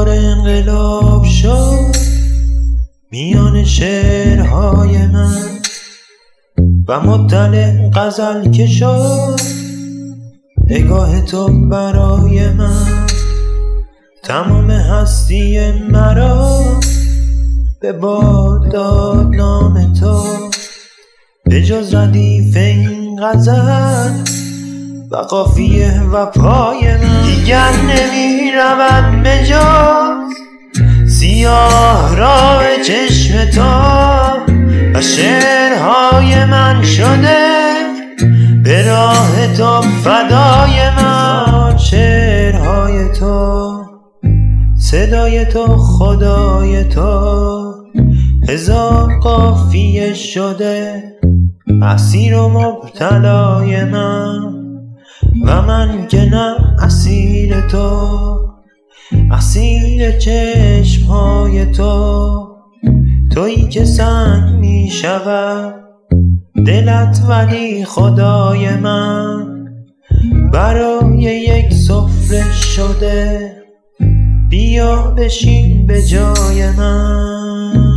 دوباره انقلاب شد میان شعرهای من و مطلع غزل که شد نگاه تو برای من. تمام هستی مرا به باد داد نام تو. به جز ردیف این غزل و قافیه و پای من. دیگر نمی رود به سیاه راه چشم تو و شعرهای من شده. به راه تو فدای من شعرهای تو. صدای تو خدای تو. هزار قافیه شده. اسیر و مبتلای من. و من که نه اسیر تو اسیر چشمهای تو. تویی که سنگ می شود دلت ولی خدای من. برای یک سفره شده بیا بشین به جای من.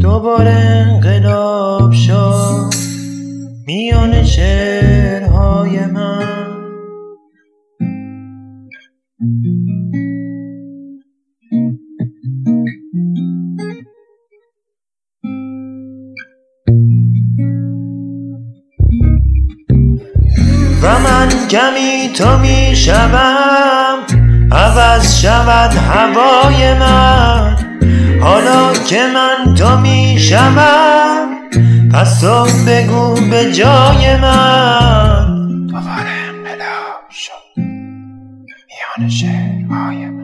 دوباره انقلاب شد. میان شعرهای من. و من کمی تو می شوم عوض شود هوای من. حالا که من تو می شوم پس بگو به جای من. دوباره انقلاب شد. میان شعرهای